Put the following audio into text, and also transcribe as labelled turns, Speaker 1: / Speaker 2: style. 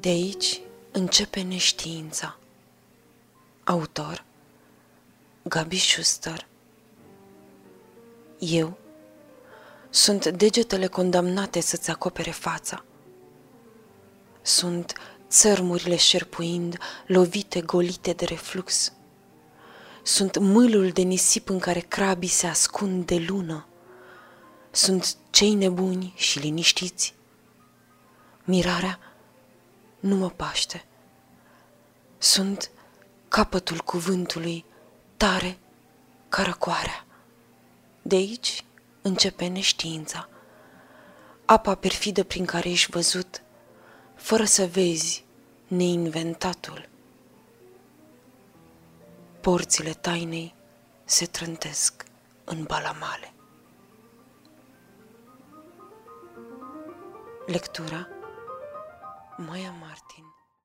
Speaker 1: De aici începe neștiința. Autor Gabi Schuster Eu sunt degetele condamnate să-ți acopere fața. Sunt țărmurile șerpuind, lovite, golite de reflux. Sunt mâlul de nisip în care crabii se ascund de lună. Sunt cei nebuni și liniștiți. Mirarea nu mă paște. Sunt capătul cuvântului, tare ca răcoarea. De aici începe neștiința, apa perfidă prin care ești văzut, fără să vezi neinventatul. Porțile tainei se trântesc în balamale. Lectura Maya Martin